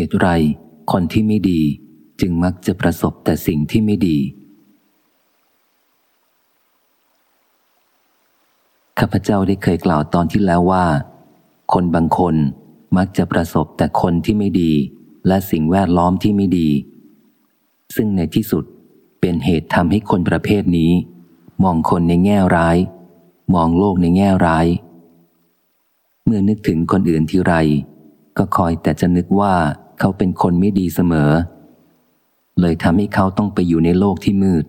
เหตุไรคนที่ไม่ดีจึงมักจะประสบแต่สิ่งที่ไม่ดี ข้าพเจ้าได้เคยกล่าวตอนที่แล้วว่า คนบางคนมักจะประสบแต่คนที่ไม่ดี และสิ่งแวดล้อมที่ไม่ดี ซึ่งในที่สุดเป็นเหตุทำให้คนประเภทนี้ มองคนในแง่ร้าย มองโลกในแง่ร้าย เมื่อนึกถึงคนอื่นทีไร ก็คอยแต่จะนึกว่า เขาเป็นคนไม่ดีเสมอ เลยทำให้เขาต้องไปอยู่ในโลกที่มืด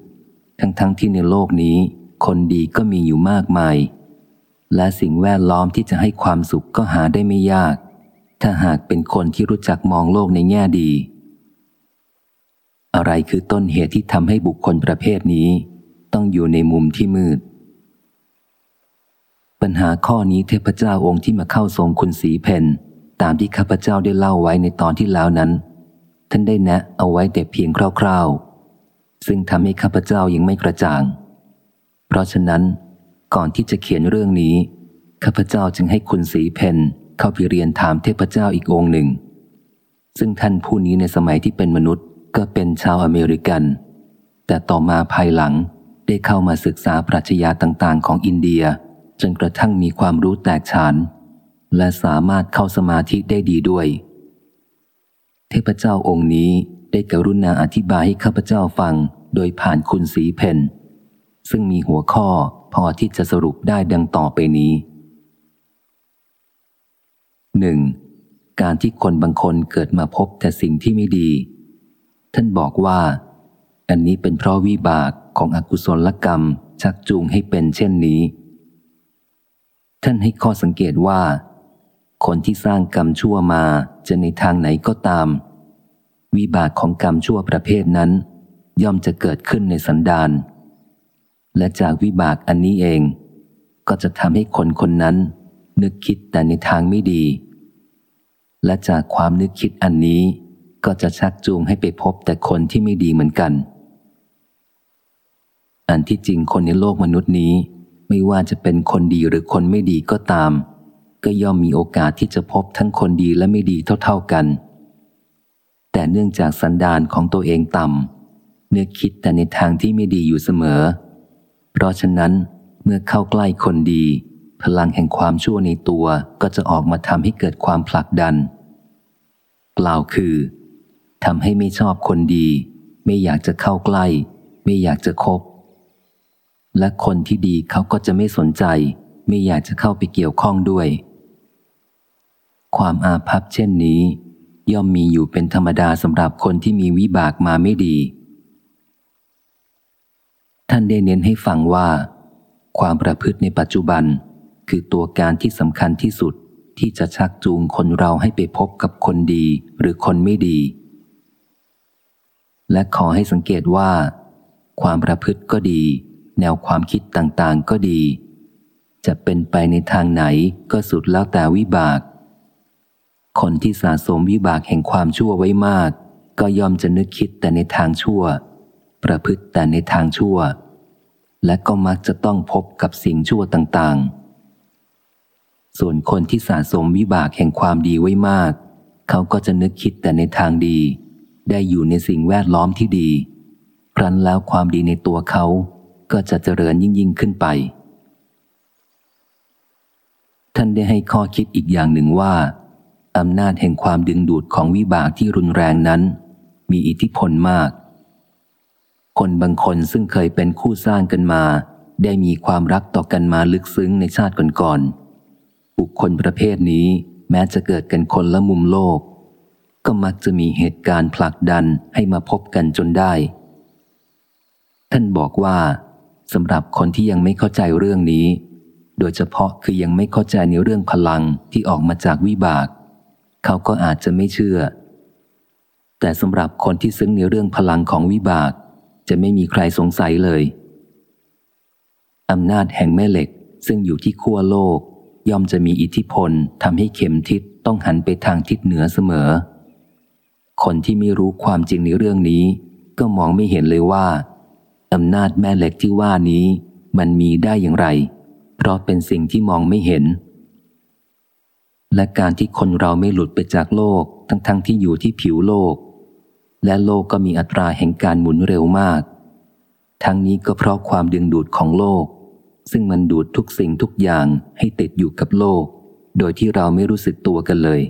ทั้งๆทที่ในโลกนี้ คนดีก็มีอยู่มากมาย และสิ่งแวดล้อมที่จะให้ความสุขก็หาได้ไม่ยาก ถ้าหากเป็นคนที่รู้จักมองโลกในแง่ดี อะไรคือต้นเหตุที่ทำให้บุคคลประเภทนี้ ต้องอยู่ในมุมที่มืดปัญหาข้อนี้เทพเจ้าองค์ที่มาเข้าทรงคุณสีเพน ตามที่ข้าพเจ้าได้เล่าไว้ในตอนที่แล้วนั้น ท่านได้แนะเอาไว้แต่เพียงคร่าวๆ ซึ่งทำให้ข้าพเจ้ายังไม่กระจ่าง เพราะฉะนั้น ก่อนที่จะเขียนเรื่องนี้ข้าพเจ้าจึงให้คุณสีเพนเข้าไปเรียนถามเทพเจ้าอีกองค์หนึ่ง ซึ่งท่านผู้นี้ในสมัยที่เป็นมนุษย์ก็เป็นชาวอเมริกัน แต่ต่อมาภายหลังได้เข้ามาศึกษาปรัชญาต่างๆ ของอินเดีย จนกระทั่งมีความรู้แตกฉาน และสามารถเข้าสมาธิได้ดีด้วย เทพเจ้าองค์นี้ได้กรุณาอธิบายให้ข้าพเจ้าฟังโดยผ่านคุณสีเพนซึ่งมีหัวข้อพอที่จะสรุปได้ดังต่อไปนี้หนึ่งการที่คนบางคนเกิดมาพบแต่สิ่งที่ไม่ดี ท่านบอกว่า อันนี้เป็นเพราะวิบากของอกุศลกรรมชักจูงให้เป็นเช่นนี้ ท่านให้ข้อสังเกตว่า คนที่สร้างกรรมชั่วมาจะในทางไหนก็ตาม วิบากของกรรมชั่วประเภทนั้น ย่อมจะเกิดขึ้นในสันดานและจากวิบากอันนี้เอง ก็จะทำให้คนคนนั้น นึกคิดแต่ในทางไม่ดี และจากความนึกคิดอันนี้ ก็จะชักจูงให้ไปพบแต่คนที่ไม่ดีเหมือนกัน อันที่จริงคนในโลกมนุษย์นี้ ไม่ว่าจะเป็นคนดีหรือคนไม่ดีก็ตาม ก็ย่อมมีโอกาสที่จะพบทั้งคนดีและไม่ดีเท่าๆกัน แต่เนื่องจากสันดานของตัวเองต่ำเนื้อคิดแต่ในทางที่ไม่ดีอยู่เสมอ เพราะฉะนั้นเมื่อเข้าใกล้คนดี พลังแห่งความชั่วในตัวก็จะออกมาทำให้เกิดความผลักดัน กล่าวคือทำให้ไม่ชอบคนดี ไม่อยากจะเข้าใกล้ ไม่อยากจะคบ และคนที่ดีเขาก็จะไม่สนใจ ไม่อยากจะเข้าไปเกี่ยวข้องด้วย ความอาภัพเช่นนี้ ย่อมมีอยู่เป็นธรรมดาสำหรับคนที่มีวิบากมาไม่ดี ท่านได้เน้นให้ฟังว่า ความประพฤติในปัจจุบัน คือตัวการที่สำคัญที่สุดที่จะชักจูงคนเราให้ไปพบกับคนดีหรือคนไม่ดี และขอให้สังเกตว่า ความประพฤติก็ดี แนวความคิดต่างๆก็ดี จะเป็นไปในทางไหนก็สุดแล้วแต่วิบาก คนที่สะสมวิบากแห่งความชั่วไว้มาก ก็ยอมจะนึกคิดแต่ในทางชั่ว ประพฤติแต่ในทางชั่ว และก็มักจะต้องพบกับสิ่งชั่วต่างๆ ส่วนคนที่สะสมวิบากแห่งความดีไว้มาก เขาก็จะนึกคิดแต่ในทางดี ได้อยู่ในสิ่งแวดล้อมที่ดี ครั้นแล้วความดีในตัวเขาก็จะเจริญยิ่งยิ่งขึ้นไป ท่านได้ให้ข้อคิดอีกอย่างหนึ่งว่า อำนาจแห่งความดึงดูดของวิบากที่รุนแรงนั้น มีอิทธิพลมาก คนบางคนซึ่งเคยเป็นคู่สร้างกันมา ได้มีความรักต่อกันมาลึกซึ้งในชาติก่อนๆบุคคลประเภทนี้แม้จะเกิดกันคนละมุมโลก ก็มักจะมีเหตุการณ์ผลักดันให้มาพบกันจนได้ ท่านบอกว่าสำหรับคนที่ยังไม่เข้าใจเรื่องนี้ โดยเฉพาะคือยังไม่เข้าใจในเรื่องพลังที่ออกมาจากวิบาก เขาก็อาจจะไม่เชื่อ แต่สำหรับคนที่ซึ้งในเรื่องพลังของวิบาก จะไม่มีใครสงสัยเลยอำนาจแห่งแม่เหล็กซึ่งอยู่ที่ขั้วโลก ย่อมจะมีอิทธิพลทำให้เข็มทิศต้องหันไปทางทิศเหนือเสมอ คนที่ไม่รู้ความจริงในเรื่องนี้ ก็มองไม่เห็นเลยว่าอำนาจแม่เหล็กที่ว่านี้ มันมีได้อย่างไร เพราะเป็นสิ่งที่มองไม่เห็น และการที่คนเราไม่หลุดไปจากโลกทั้งๆทที่อยู่ที่ผิวโลก และโลกก็มีอัตราแห่งการหมุนเร็วมาก ทั้งนี้ก็เพราะความดึงดูดของโลก ซึ่งมันดูดทุกสิ่งทุกอย่างให้ติดอยู่กับโลก โดยที่เราไม่รู้สึกตัวกันเลย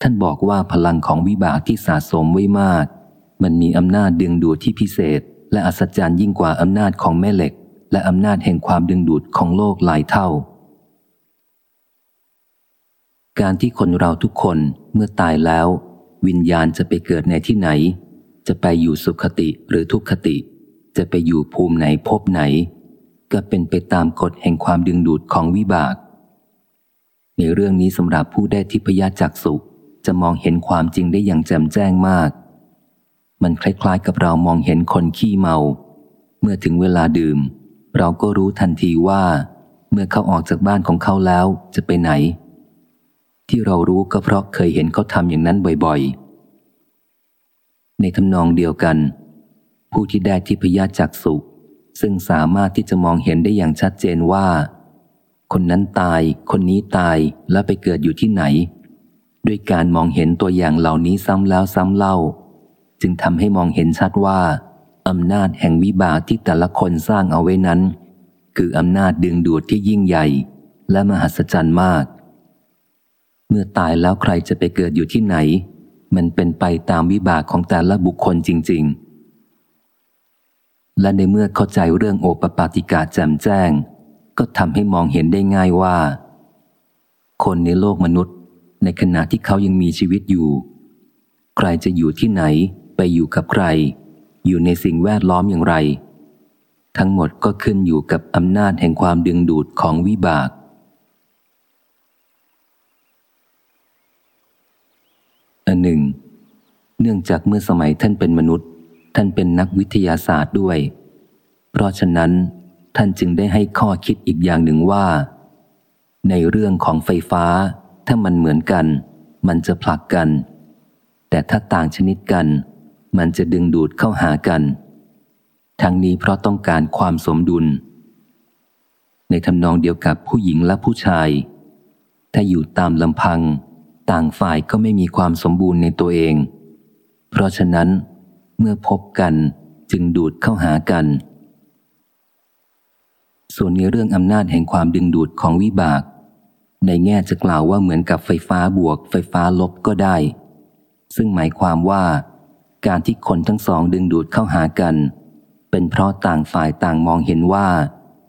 ท่านบอกว่าพลังของวิบากที่สะสมไว้มาก มันมีอำนาจดึงดูดที่พิเศษ และอัศจรรย์ยิ่งกว่าอำนาจของแม่เหล็ก และอำนาจแห่งความดึงดูดของโลกหลายเท่า การที่คนเราทุกคนเมื่อตายแล้ว วิญญาณจะไปเกิดในที่ไหน จะไปอยู่สุขติหรือทุกขติ จะไปอยู่ภูมิไหนพบไหน ก็เป็นไปตามกฎแห่งความดึงดูดของวิบาก ในเรื่องนี้สำหรับผู้ได้ทิพยจักสุจะมองเห็นความจริงได้อย่างแจ่มแจ้งมาก มันคล้ายๆกับเรามองเห็นคนขี้เมา เมื่อถึงเวลาดื่ม เราก็รู้ทันทีว่า เมื่อเขาออกจากบ้านของเขาแล้วจะไปไหน ที่เรารู้ก็เพราะเคยเห็นเขาทำอย่างนั้นบ่อยๆ ในทำนองเดียวกัน ผู้ที่ได้ทิพยจักสุซึ่งสามารถที่จะมองเห็นได้อย่างชัดเจนว่า คนนั้นตาย คนนี้ตายแล้วไปเกิดอยู่ที่ไหน ด้วยการมองเห็นตัวอย่างเหล่านี้ซ้ำแล้วซ้ำเล่า จึงทำให้มองเห็นชัดว่าอำนาจแห่งวิบากที่แต่ละคนสร้างเอาไว้นั้น คืออำนาจดึงดูดที่ยิ่งใหญ่ และมหัศจรรย์มาก เมื่อตายแล้วใครจะไปเกิดอยู่ที่ไหน มันเป็นไปตามวิบากของแต่ละบุคคลจริง ๆ และในเมื่อเข้าใจเรื่องโอปปาติกาแจ่มแจ้ง ก็ทำให้มองเห็นได้ง่ายว่า คนในโลกมนุษย์ ในขณะที่เขายังมีชีวิตอยู่ ใครจะอยู่ที่ไหน ไปอยู่กับใคร อยู่ในสิ่งแวดล้อมอย่างไร ทั้งหมดก็ขึ้นอยู่กับอำนาจแห่งความดึงดูดของวิบาก อันหนึ่ง เนื่องจากเมื่อสมัยท่านเป็นมนุษย์ ท่านเป็นนักวิทยาศาสตร์ด้วย เพราะฉะนั้น ท่านจึงได้ให้ข้อคิดอีกอย่างหนึ่งว่า ในเรื่องของไฟฟ้า ถ้ามันเหมือนกัน มันจะผลักกัน แต่ถ้าต่างชนิดกัน มันจะดึงดูดเข้าหากันทั้งนี้เพราะต้องการความสมดุล ในทำนองเดียวกับผู้หญิงและผู้ชาย ถ้าอยู่ตามลำพัง ต่างฝ่ายก็ไม่มีความสมบูรณ์ในตัวเอง เพราะฉะนั้น เมื่อพบกันจึงดูดเข้าหากัน ส่วนในเรื่องอำนาจแห่งความดึงดูดของวิบาก ในแง่จะกล่าวว่าเหมือนกับไฟฟ้าบวก ไฟฟ้าลบก็ได้ ซึ่งหมายความว่า การที่คนทั้งสองดึงดูดเข้าหากัน เป็นเพราะต่างฝ่ายต่างมองเห็นว่า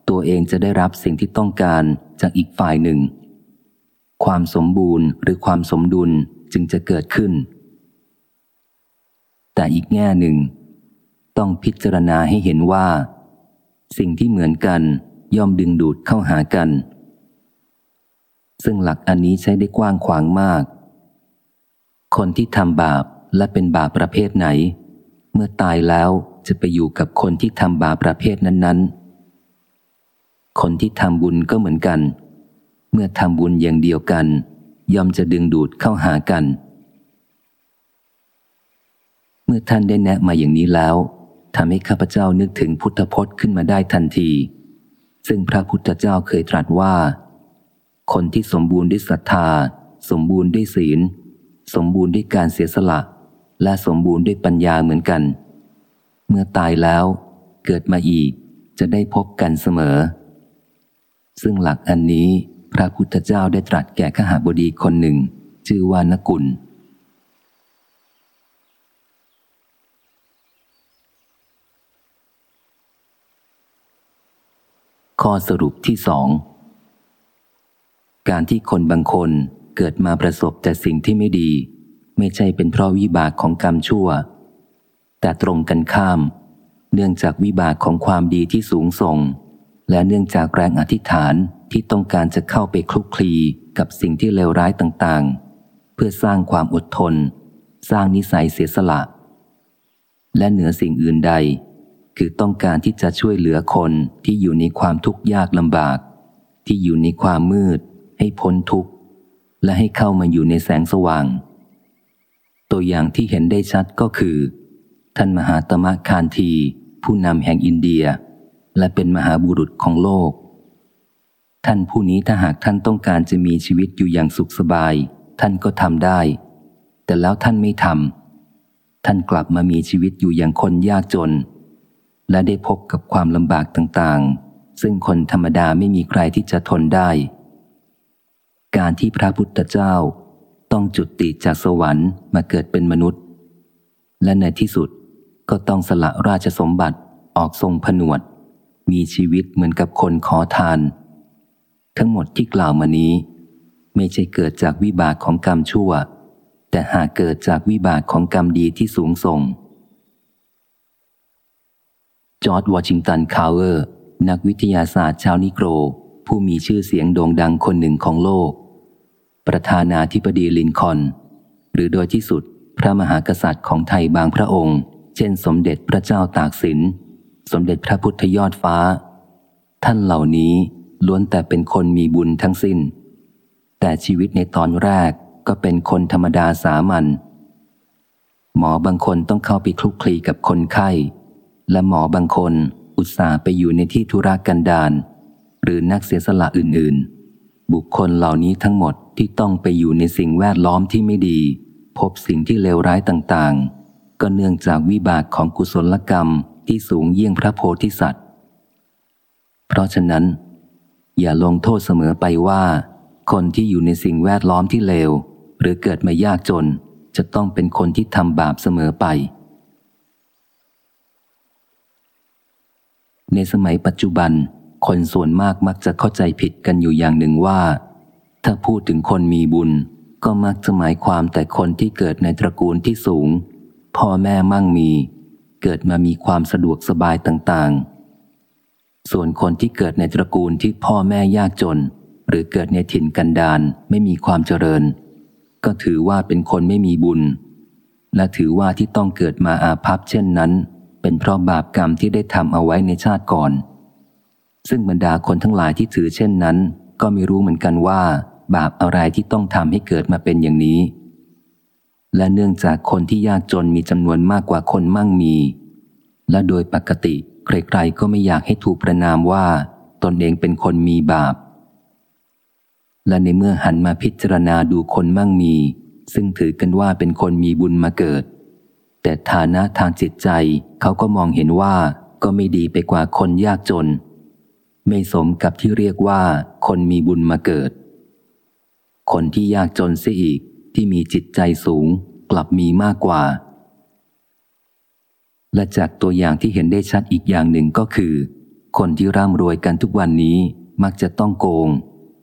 ตัวเองจะได้รับสิ่งที่ต้องการจากอีกฝ่ายหนึ่ง ความสมบูรณ์หรือความสมดุลจึงจะเกิดขึ้น แต่อีกแง่หนึ่ง ต้องพิจารณาให้เห็นว่า สิ่งที่เหมือนกันย่อมดึงดูดเข้าหากัน ซึ่งหลักอันนี้ใช้ได้กว้างขวางมาก คนที่ทำบาปและเป็นบาปประเภทไหน เมื่อตายแล้วจะไปอยู่กับคนที่ทำบาปประเภทนั้น ๆ คนที่ทำบุญก็เหมือนกัน เมื่อทำบุญอย่างเดียวกัน ย่อมจะดึงดูดเข้าหากัน เมื่อท่านได้แนะมาอย่างนี้แล้วทำให้ข้าพเจ้านึกถึงพุทธพจน์ขึ้นมาได้ทันที ซึ่งพระพุทธเจ้าเคยตรัสว่า คนที่สมบูรณ์ด้วยศรัทธา สมบูรณ์ด้วยศีล สมบูรณ์ด้วยการเสียสละ และสมบูรณ์ด้วยปัญญาเหมือนกัน เมื่อตายแล้วเกิดมาอีกจะได้พบกันเสมอ ซึ่งหลักอันนี้ พระพุทธเจ้าได้ตรัสแก่ขหาบดีคนหนึ่ง ชื่อว่านกุล ข้อสรุปที่สอง การที่คนบางคนเกิดมาประสบแต่สิ่งที่ไม่ดี ไม่ใช่เป็นเพราะวิบากของกรรมชั่ว แต่ตรงกันข้าม เนื่องจากวิบากของความดีที่สูงส่ง และเนื่องจากแรงอธิษฐาน ที่ต้องการจะเข้าไปคลุกคลีกับสิ่งที่เลวร้ายต่างๆ เพื่อสร้างความอดทน สร้างนิสัยเสียสละ และเหนือสิ่งอื่นใด คือต้องการที่จะช่วยเหลือคนที่อยู่ในความทุกข์ยากลำบาก ที่อยู่ในความมืด ให้พ้นทุกข์ และให้เข้ามาอยู่ในแสงสว่าง ตัวอย่างที่เห็นได้ชัดก็คือ ท่านมหาตมะคานที ผู้นำแห่งอินเดีย และเป็นมหาบุรุษของโลก ท่านผู้นี้ถ้าหากท่านต้องการจะมีชีวิตอยู่อย่างสุขสบาย ท่านก็ทำได้ แต่แล้วท่านไม่ทำท่านกลับมามีชีวิตอยู่อย่างคนยากจน และได้พบกับความลำบากต่างๆ ซึ่งคนธรรมดาไม่มีใครที่จะทนได้ การที่พระพุทธเจ้าต้องจุติจากสวรรค์มาเกิดเป็นมนุษย์ และในที่สุดก็ต้องสละราชสมบัติออกทรงผนวด มีชีวิตเหมือนกับคนขอทาน ทั้งหมดที่กล่าวมานี้ ไม่ใช่เกิดจากวิบากของกรรมชั่ว แต่หากเกิดจากวิบากของกรรมดีที่สูงส่ง จอร์จ วอชิงตันคาร์เวอร์ นักวิทยาศาสตร์ชาวนิโกร ผู้มีชื่อเสียงโด่งดังคนหนึ่งของโลก ประธานาธิบดีลินคอล์น หรือโดยที่สุดพระมหากษัตริย์ของไทยบางพระองค์ เช่น สมเด็จพระเจ้าตากสิน สมเด็จพระพุทธยอดฟ้า ท่านเหล่านี้ ล้วนแต่เป็นคนมีบุญทั้งสิ้น แต่ชีวิตในตอนแรกก็เป็นคนธรรมดาสามัญหมอบางคนต้องเข้าไปคลุกคลีกับคนไข้ และหมอบางคนอุตส่าห์ไปอยู่ในที่ธุรกันดารหรือนักเสียสละอื่นๆ บุคคลเหล่านี้ทั้งหมดที่ต้องไปอยู่ในสิ่งแวดล้อมที่ไม่ดี พบสิ่งที่เลวร้ายต่างๆ ก็เนื่องจากวิบากของกุศลกรรมที่สูงเยี่ยงพระโพธิสัตว์ เพราะฉะนั้น อย่าลงโทษเสมอไปว่า คนที่อยู่ในสิ่งแวดล้อมที่เลว หรือเกิดมายากจน จะต้องเป็นคนที่ทำบาปเสมอไป ในสมัยปัจจุบัน คนส่วนมากมักจะเข้าใจผิดกันอยู่อย่างหนึ่งว่า ถ้าพูดถึงคนมีบุญ ก็มักจะหมายความแต่คนที่เกิดในตระกูลที่สูง พ่อแม่มั่งมี เกิดมามีความสะดวกสบายต่างๆ ส่วนคนที่เกิดในตระกูลที่พ่อแม่ยากจน หรือเกิดในถิ่นกันดารไม่มีความเจริญ ก็ถือว่าเป็นคนไม่มีบุญ และถือว่าที่ต้องเกิดมาอาภัพเช่นนั้น เป็นเพราะบาปกรรมที่ได้ทำเอาไว้ในชาติก่อน ซึ่งบรรดาคนทั้งหลายที่ถือเช่นนั้น ก็ไม่รู้เหมือนกันว่า บาปอะไรที่ต้องทำให้เกิดมาเป็นอย่างนี้ และเนื่องจากคนที่ยากจนมีจำนวนมากกว่าคนมั่งมี และโดยปกติ ใครๆก็ไม่อยากให้ถูกประนามว่า ตนเองเป็นคนมีบาป และในเมื่อหันมาพิจารณาดูคนมั่งมี ซึ่งถือกันว่าเป็นคนมีบุญมาเกิด แต่ฐานะทางจิตใจเขาก็มองเห็นว่าก็ไม่ดีไปกว่าคนยากจน ไม่สมกับที่เรียกว่าคนมีบุญมาเกิด คนที่ยากจนเสียอีกที่มีจิตใจสูงกลับมีมากกว่า และจากตัวอย่างที่เห็นได้ชัดอีกอย่างหนึ่งก็คือ คนที่ร่ำรวยกันทุกวันนี้มักจะต้องโกง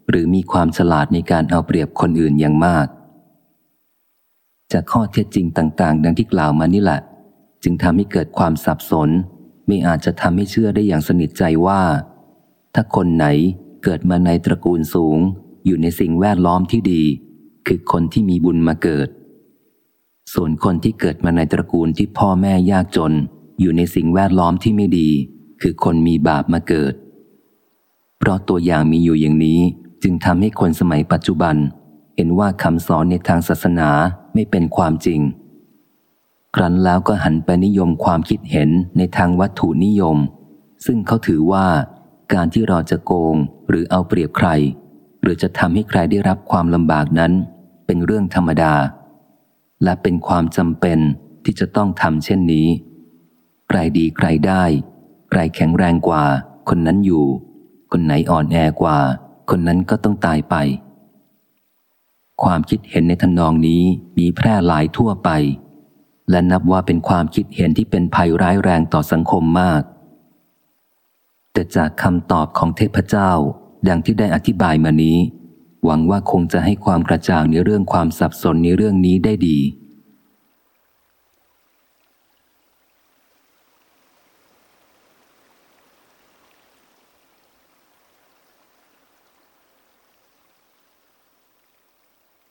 หรือมีความฉลาดในการเอาเปรียบคนอื่นอย่างมาก จากข้อเท็จจริงต่าง ๆ ดังที่กล่าวมานี่แหละ จึงทำให้เกิดความสับสน ไม่อาจจะทำให้เชื่อได้อย่างสนิทใจว่า ถ้าคนไหนเกิดมาในตระกูลสูง อยู่ในสิ่งแวดล้อมที่ดี คือคนที่มีบุญมาเกิด ส่วนคนที่เกิดมาในตระกูลที่พ่อแม่ยากจน อยู่ในสิ่งแวดล้อมที่ไม่ดี คือคนมีบาปมาเกิด เพราะตัวอย่างมีอยู่อย่างนี้จึงทำให้คนสมัยปัจจุบัน เห็นว่าคำสอนในทางศาสนาไม่เป็นความจริง ครั้นแล้วก็หันไปนิยมความคิดเห็นในทางวัตถุนิยม ซึ่งเขาถือว่า การที่เราจะโกงหรือเอาเปรียบใคร หรือจะทำให้ใครได้รับความลำบากนั้น เป็นเรื่องธรรมดา และเป็นความจำเป็นที่จะต้องทำเช่นนี้ ใครดีใครได้ ใครแข็งแรงกว่า คนนั้นอยู่ คนไหนอ่อนแอกว่า คนนั้นก็ต้องตายไป ความคิดเห็นในทำนองนี้มีแพร่หลายทั่วไป และนับว่าเป็นความคิดเห็นที่เป็นภัยร้ายแรงต่อสังคมมาก แต่จากคำตอบของเทพเจ้าดังที่ได้อธิบายมานี้ หวังว่าคงจะให้ความกระจ่างในเรื่องความสับสนในเรื่องนี้ได้ดี